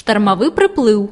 штормовий приплив.